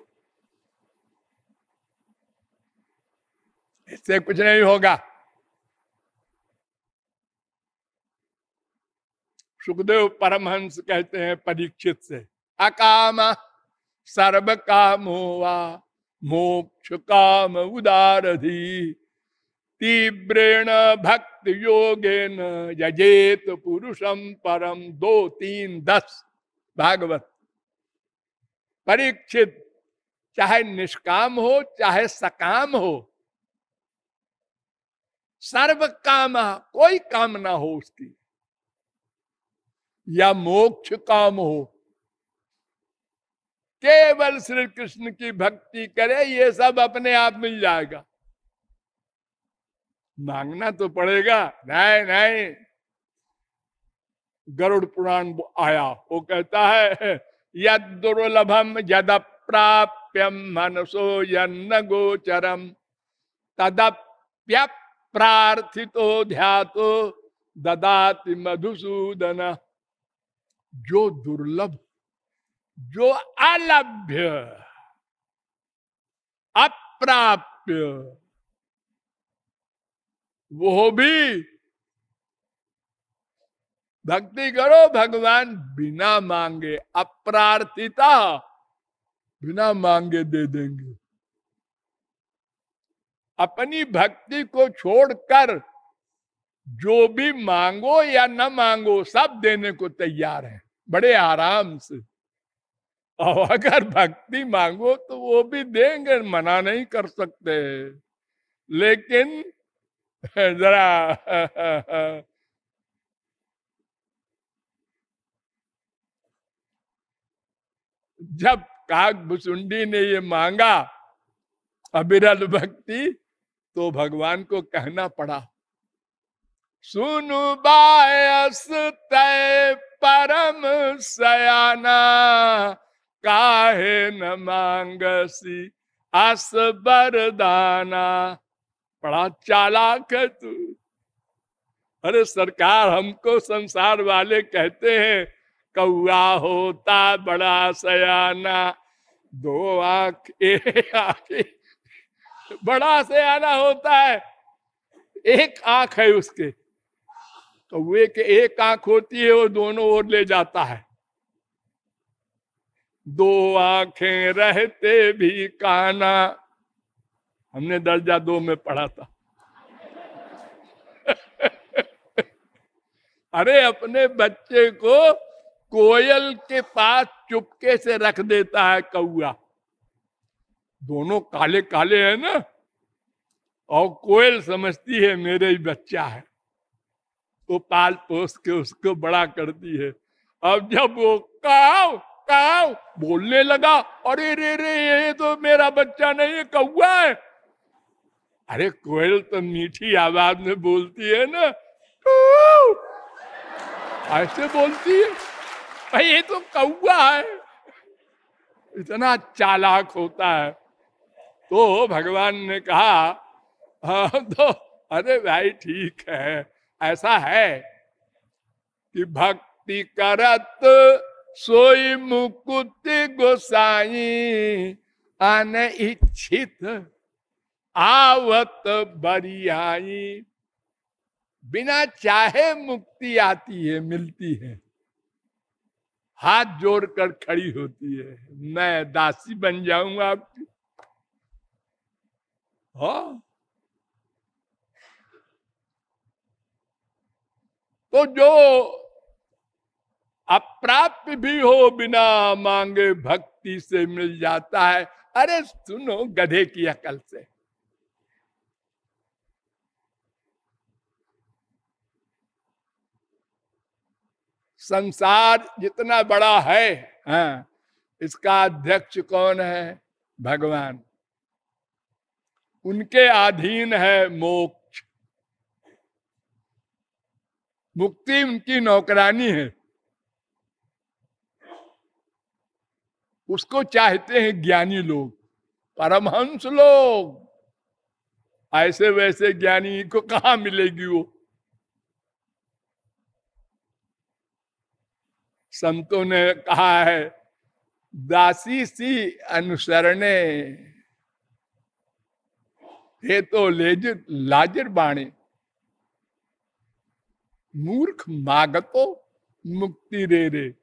इससे कुछ नहीं होगा। सुखदेव परमहंस कहते हैं परीक्षित से, अकाम सर्व कामो वा मोक्ष काम उदारधी, तीव्रेण भक्ति योगेन यजेत पुरुषम परम दो तीन दस भागवत। परीक्षित, चाहे निष्काम हो, चाहे सकाम हो सर्व काम कोई काम ना हो उसकी। या मोक्ष काम हो। केवल श्री कृष्ण की भक्ति करे, ये सब अपने आप मिल जाएगा। मांगना तो पड़ेगा, नहीं नहीं। गरुड़ पुराण आया। वो कहता है यद दुर्लभम यद प्राप्यम मनसो यन्न गोचरम तदप्य प्रार्थितो ध्यातो ददाति मधुसूदन। जो दुर्लभ, जो अलभ्य, अप्राप्य, वो भी भक्ति करो भगवान, बिना मांगे अप्रार्थिता, बिना मांगे दे देंगे। अपनी भक्ति को छोड़कर जो भी मांगो या न मांगो, सब देने को तैयार है, बड़े आराम से। और अगर भक्ति मांगो तो वो भी देंगे, मना नहीं कर सकते। लेकिन जरा [laughs] जब काक भुसुंडी ने ये मांगा अबिरल भक्ति तो भगवान को कहना पड़ा, सुनु बायस तय परम सयाना, काहे न मांगसी अस बरदाना बड़ा चालाक है तू। अरे सरकार हमको संसार वाले कहते हैं कौआ होता बड़ा सयाना। दो आख, एक बड़ा सयाना होता है। एक आँख है उसके। कौए के एक आँख होती है, वो दोनों ओर ले जाता है। दो आँखें रहते भी काना। हमने दर्जा दो में पढ़ा था। [laughs] अरे, अपने बच्चे को कोयल के पास चुपके से रख देता है कौआ। दोनों काले काले हैं ना? और कोयल समझती है, मेरे ही बच्चा है। तो पाल पोस के उसको बड़ा करती है। अब जब वो काव काव बोलने लगा, अरे रे रे, ये तो मेरा बच्चा नहीं है, कौआ है। अरे कोयल तो मीठी आवाज़ में बोलती है ना ऐसे बोलती है। भाई, ये तो कौआ है। इतना चालाक होता है। तो भगवान ने कहा हाँ तो अरे भाई, ठीक है। ऐसा है कि भक्ति करत सोई मुकुति गोसाई अन इच्छित आवत बरियाई। बिना चाहे मुक्ति आती है, मिलती है। हाथ जोड़कर खड़ी होती है। मैं दासी बन जाऊँगा आपकी हाँ। तो जो अप्राप्य भी हो बिना मांगे भक्ति से मिल जाता है। अरे सुनो गधे की अकल से। संसार जितना बड़ा है हाँ, इसका अध्यक्ष कौन है? भगवान। उनके अधीन है मोक्ष। मुक्ति उनकी नौकरानी है। उसको चाहते हैं ज्ञानी लोग परमहंस लोग। ऐसे वैसे ज्ञानी को कहा मिलेगी वो? संतों ने कहा है, दासी सी अनुसरणे। हे तो लेजर, लाजर बाणे। मूर्ख मागतो, मुक्ति रे रे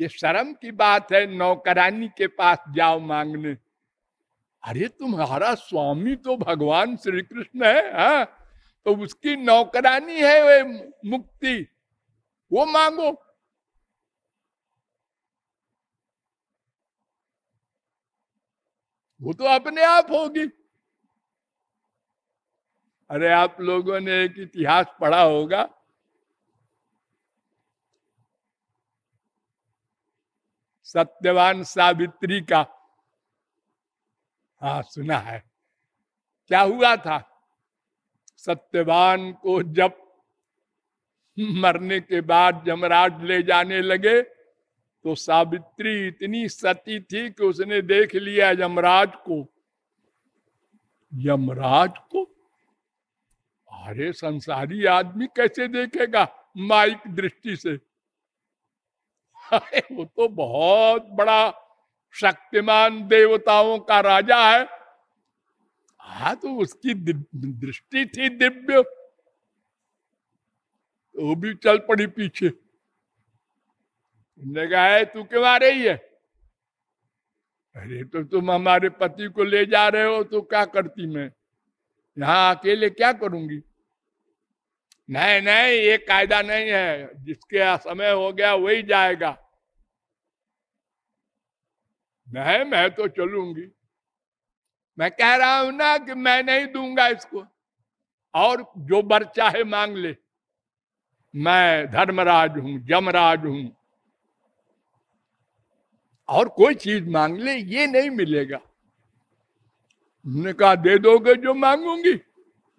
ये शर्म की बात है, नौकरानी के पास जाओ मांगने। अरे, तुम्हारा स्वामी तो भगवान श्री कृष्ण है, हा? तो उसकी नौकरानी है, वे मुक्ति। वो मांगो। वो तो अपने आप होगी। अरे आप लोगों ने एक इतिहास पढ़ा होगा। सत्यवान सावित्री का। हाँ सुना है। क्या हुआ था? सत्यवान को जब मरने के बाद जमराज ले जाने लगे तो सावित्री इतनी सती थी कि उसने देख लिया यमराज को। यमराज को? अरे संसारी आदमी कैसे देखेगा माइक दृष्टि से? वो तो बहुत बड़ा शक्तिमान देवताओं का राजा है। हा तो उसकी दृष्टि थी दिव्य। वो भी चल पड़ी पीछे। ने कहा है तू क्यों आ रही है? अरे तो तुम हमारे पति को ले जा रहे हो तो क्या करती मैं? यहाँ अकेले क्या करूँगी? नहीं नहीं, ये कायदा नहीं है। जिसके समय हो गया, वही जाएगा। नहीं, मैं तो चलूँगी। मैं कह रहा हूँ ना कि मैं नहीं दूँगा इसको। और जो बर चाहे मांग ले। मैं धर्मराज हूँ, जमराज हूँ। और कोई चीज़ मांग ले ये नहीं मिलेगा। उन्होंने कहा दे दोगे जो मांगूँगी?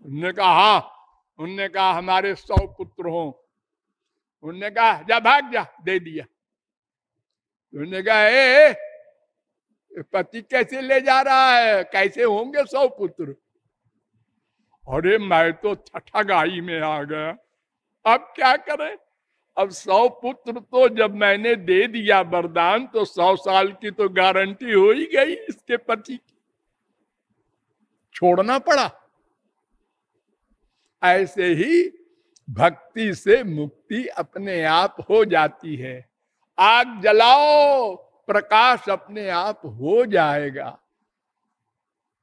उनने कहा हाँ। उनने कहा हमारे सौ पुत्र हो। उनने कहा जा भाग जा दे दिया। उन्होंने कहा ए, पति कैसे ले जा रहा है? कैसे होंगे सौ पुत्र? अरे मैं तो छठगाई में आ गया। अब क्या करें? अब सौ पुत्र तो जब मैंने दे दिया वरदान तो सौ साल की तो गारंटी हो ही गई इसके पति की। छोड़ना पड़ा। ऐसे ही भक्ति से मुक्ति अपने आप हो जाती है। आग जलाओ, प्रकाश अपने आप हो जाएगा।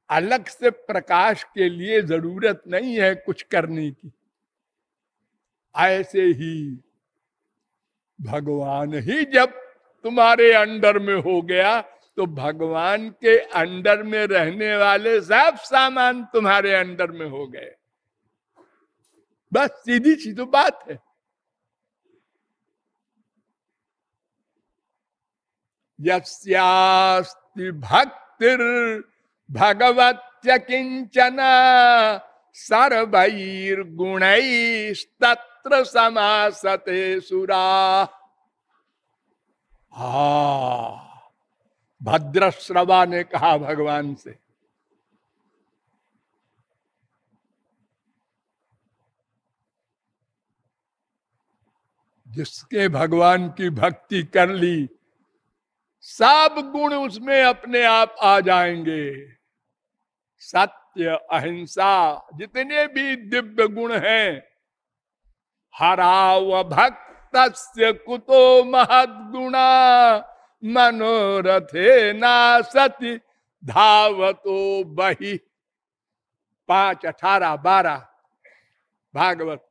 अलग से प्रकाश के लिए ज़रूरत नहीं है कुछ करने की। ऐसे ही भगवान ही जब तुम्हारे अंडर में हो गया तो भगवान के अंडर में रहने वाले सब सामान तुम्हारे अंडर में हो गए। बस सीधी सी तो बात है। यस्यास्ति भक्तिर भगवत किंचना सर्वैर्गुणैस्तत्र समासते सुरा। हा भद्रश्रवा ने कहा भगवान से, जिसके भगवान की भक्ति कर ली, सब गुण उसमें अपने आप आ जाएँगे। सत्य, अहिंसा, जितने भी दिव्य गुण हैं हराव भक्त कुतो महद गुणा मनोरथे ना सती धावतो बही। पाँच, अठारह, बारह, भागवत।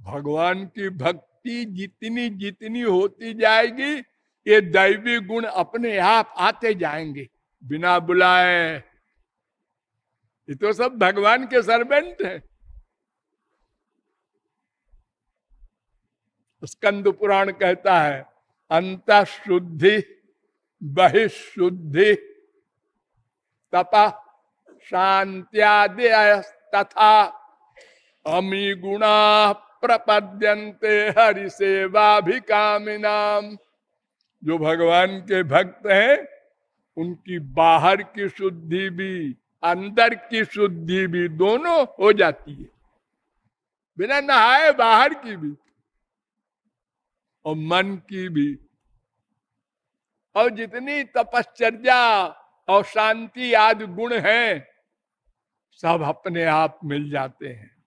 भगवान की भक्ति जितनी जितनी होती जाएगी, ये दैवी गुण अपने आप आते जाएँगे, बिना बुलाए। ये तो सब भगवान के सर्वेंट हैं। स्कंद पुराण कहता है अंत शुद्धि बहिशुद्धि, तपा शांत्यादि तथा अमी गुणा प्रपद्यंते हरि सेवा भी कामिनाम जो भगवान के भक्त हैं, उनकी बाहर की शुद्धि भी, अंदर की शुद्धि भी दोनों हो जाती है। बिना नहाए बाहर की भी। और मन की भी। और जितनी तपश्चर्या और शांति आदि गुण हैं, सब अपने आप मिल जाते हैं।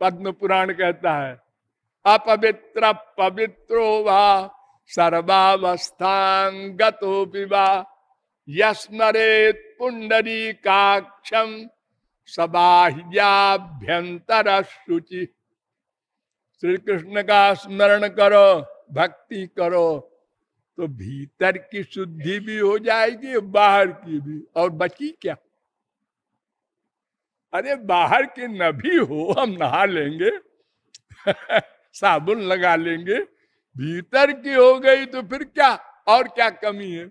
पद्म पुराण कहता है, अपवित्र पवित्रो वा सर्वावस्थांगतो विवा यस्मरेत पुंडरी काक्षम सबाह्याभ्यंतर शुचि श्री कृष्ण का स्मरण करो, भक्ति करो तो भीतर की शुद्धि भी हो जाएगी, बाहर की भी। और बची क्या? अरे बाहर के न भी हो, हम नहा लेंगे, [laughs] साबुन लगा लेंगे, भीतर की हो गई तो फिर क्या? और क्या कमी है?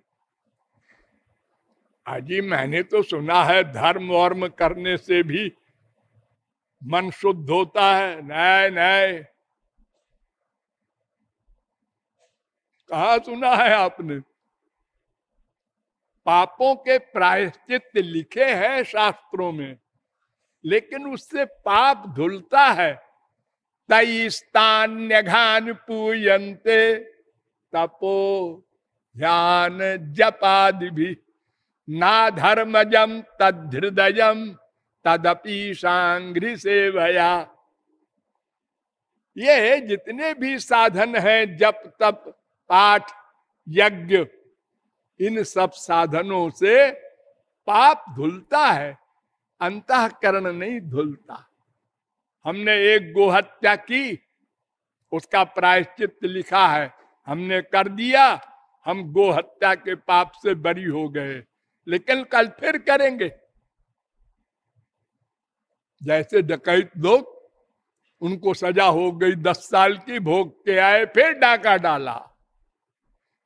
अजी मैंने तो सुना है, धर्म वर्म करने से भी मन शुद्ध होता है। नए नए कहा सुना है आपने? पापों के प्रायश्चित लिखे हैं शास्त्रों में, लेकिन उससे पाप धुलता है। तईस्तान्यघान पूयन्ते, तपो ध्यान जपादि भी ना धर्मजम तदृदय तदपि सांग्री से भया ये जितने भी साधन हैं, जप, तप पाठ यज्ञ, इन सब साधनों से पाप धुलता है, अंतकरण नहीं धुलता। हमने एक गोहत्या की, उसका प्रायश्चित लिखा है, हमने कर दिया, हम गोहत्या के पाप से बरी हो गए, लेकिन कल फिर करेंगे। जैसे डकैत लोग, उनको सजा हो गई, दस साल की भोग के आए, फिर डाका डाला।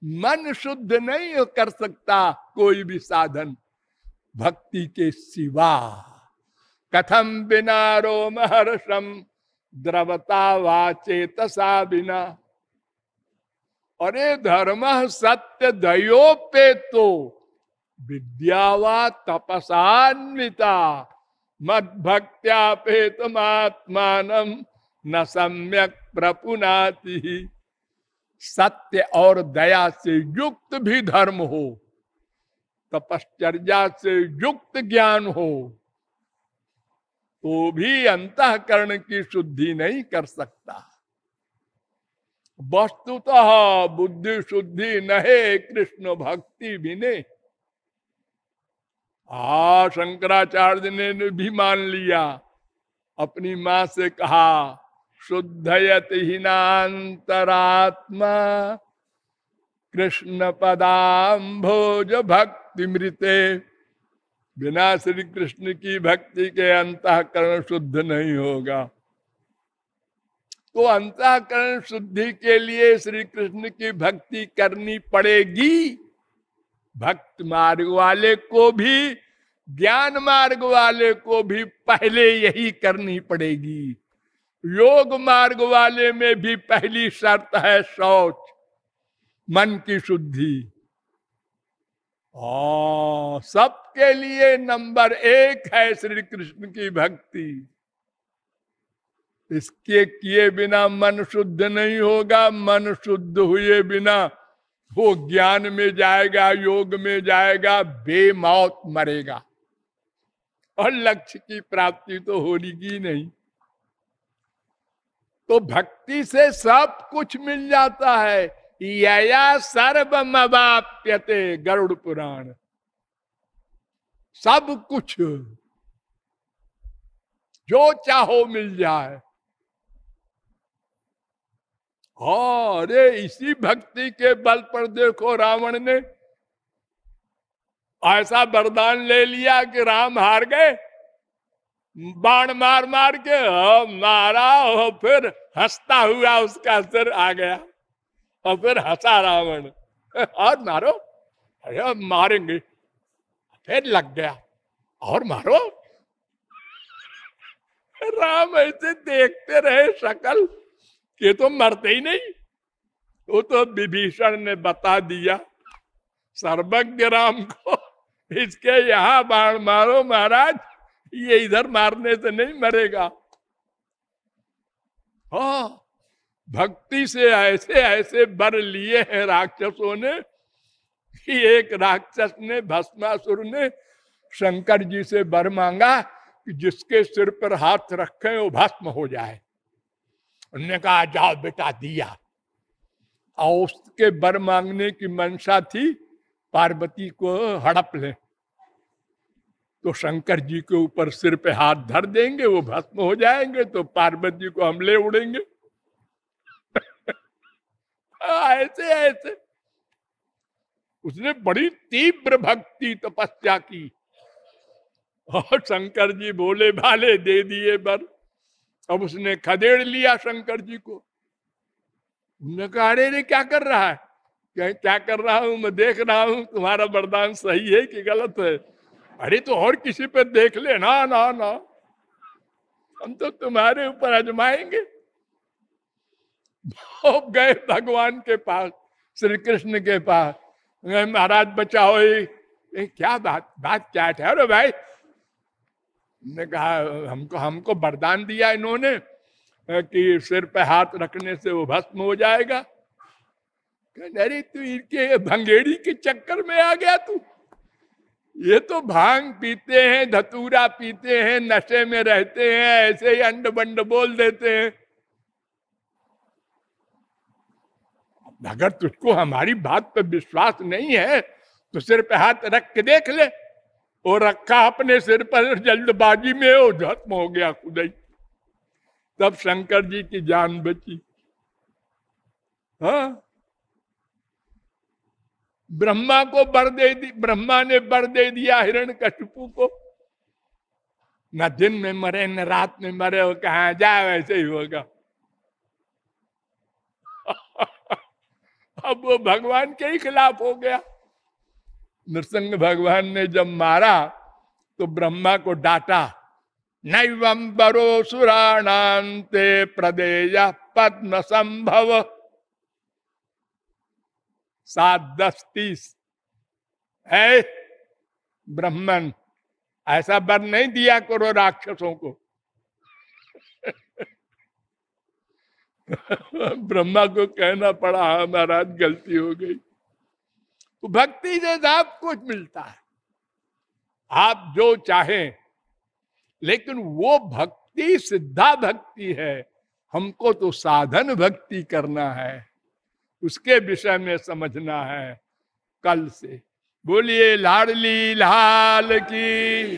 मन शुद्ध नहीं कर सकता कोई भी साधन। भक्ति के सिवा कथम बिना रोम हर्षम, द्रवता वा चेतसा बिना। अरे धर्म सत्य दयोपे तो विद्या वा तपसान्विता मद भक्त्यापेतमात्मान न सम्यक प्रपुनाति। सत्य और दया से युक्त भी धर्म हो, तपश्चर्या से युक्त ज्ञान हो तो भी अंतकरण की शुद्धि नहीं कर सकता। वस्तुतः बुद्धि शुद्धि नहे, कृष्ण भक्ति भी ने शंकराचार्य ने भी मान लिया, अपनी माँ से कहा शुद्धयत हिनातरात्मा कृष्ण पदाम्भोज भक्ति मृते बिना श्री कृष्ण की भक्ति के अंतकरण शुद्ध नहीं होगा। तो अंतकरण शुद्धि के लिए श्री कृष्ण की भक्ति करनी पड़ेगी। भक्त मार्ग वाले को भी, ज्ञान मार्ग वाले को भी पहले यही करनी पड़ेगी। योग मार्ग वाले में भी पहली शर्त है शौच, मन की शुद्धि। सबके लिए नंबर एक है श्री कृष्ण की भक्ति। इसके किए बिना मन शुद्ध नहीं होगा, मन शुद्ध हुए बिना वो ज्ञान में जाएगा, योग में जाएगा, बेमौत मरेगा। और लक्ष्य की प्राप्ति तो होगी नहीं। तो भक्ति से सब कुछ मिल जाता है। यया सर्वमवाप्यते गरुड़ पुराण। सब कुछ जो चाहो मिल जाए। अरे इसी भक्ति के बल पर देखो रावण ने ऐसा वरदान ले लिया कि राम हार गए। बाण मार मार के मारा और फिर हंसता हुआ उसका सिर आ गया और फिर हंसा रावण। और मारो? अरे मारेंगे। फिर लग गया। और मारो? राम ऐसे देखते रहे शकल ये तो मरते ही नहीं। वो तो विभीषण ने बता दिया, सर्वज्ञ राम को, इसके यहाँ बाण मारो महाराज। ये इधर मारने से नहीं मरेगा। हाँ भक्ति से ऐसे ऐसे बर लिए हैं राक्षसों ने कि एक राक्षस ने, भस्मासुर ने शंकर जी से बर मांगा कि जिसके सिर पर हाथ रखे वो भस्म हो जाए। उन्होंने कहा, जाओ बेटा, दिया। और उसके बर मांगने की मंशा थी, पार्वती को हड़प ले। तो शंकर जी के ऊपर सिर पे हाथ धर देंगे, वो भस्म हो जाएँगे तो पार्वती जी को हम ले उड़ेंगे। ऐसे ऐसे। उसने बड़ी तीव्र भक्ति तपस्या की। और शंकर जी बोले, भाले दे दिए बर। अब उसने खदेड़ लिया शंकर जी को। नकारे अरे, क्या कर रहा है? क्या क्या कर रहा हूँ? मैं देख रहा हूँ, तुम्हारा वरदान सही है कि गलत है? अरे तो और किसी पे देख ले। ना ना ना। हम तो तुम्हारे ऊपर अजमाएँगे। गए भगवान के पास श्री कृष्ण के पास। महाराज, बचाओ ये। क्या बात बात क्या ठहरो भाई ने कहा, हमको हमको वरदान दिया इन्होंने, कि सिर पे हाथ रखने से वो भस्म हो जाएगा। अरे तू इनके भंगेड़ी के चक्कर में आ गया तू। ये तो भाँग पीते हैं, धतूरा पीते हैं, नशे में रहते हैं, ऐसे ही अंड बंड बोल देते हैं। अगर तुझको हमारी बात पर विश्वास नहीं है तो सिर पे हाथ रख के देख ले, और रखा अपने सिर पर, जल्दबाजी में वो धत्म हो गया खुदाई। तब शंकर जी की जान बची। हाँ? ब्रह्मा को बर दे दी, ब्रह्मा ने बर दे दिया हिरण कशपू को। न दिन में मरे, न रात में मरे, वो कहा जाए, वैसे ही होगा। [laughs] अब वो भगवान के ही खिलाफ हो गया। नृसिंह भगवान ने जब मारा तो ब्रह्मा को डांटा नैवम बरो सुराणांते प्रदेय पद्म संभव सात दस तीस है? ब्राह्मण, ऐसा बर नहीं दिया करो राक्षसों को। [laughs] ब्रह्मा को कहना पड़ा हाँ महाराज, गलती हो गई। तो भक्ति से सब कुछ मिलता है। आप जो चाहें, लेकिन वो भक्ति, सिद्धा भक्ति है। हमको तो साधन भक्ति करना है। उसके विषय में समझना है। कल से बोलिए लाडली लाल की।